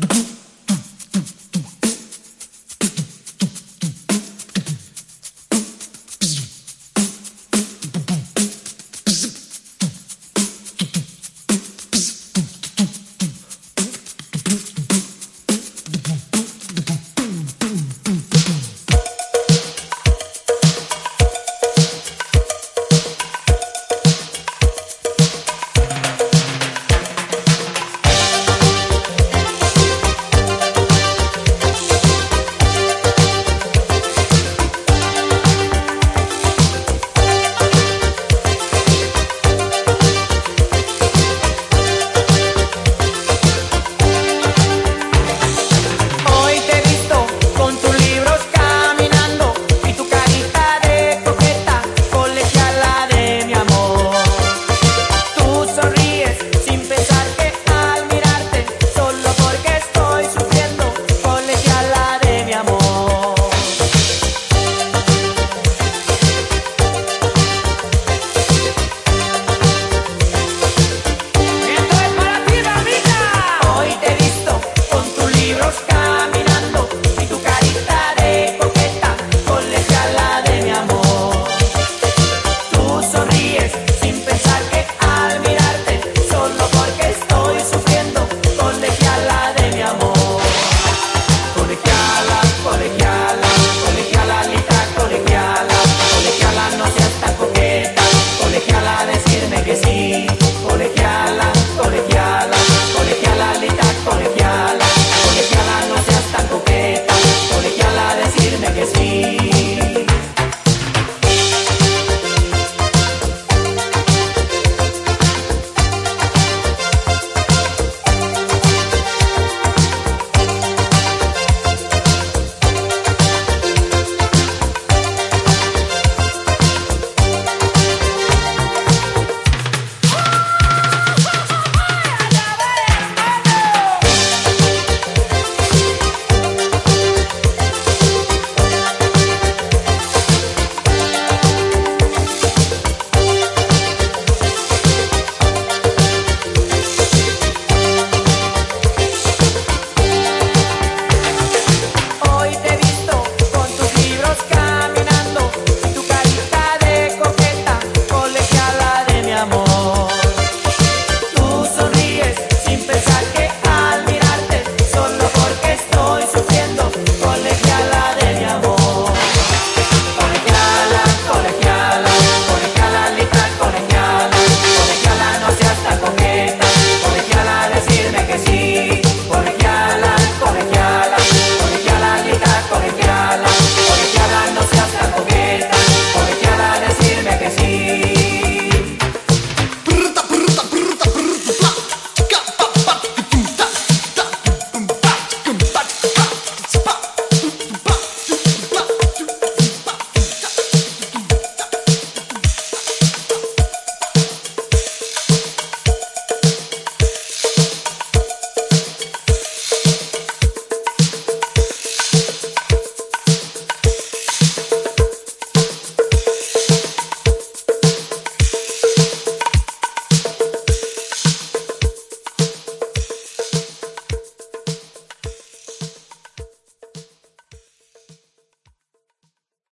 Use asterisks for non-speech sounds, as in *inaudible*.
Boom. *laughs*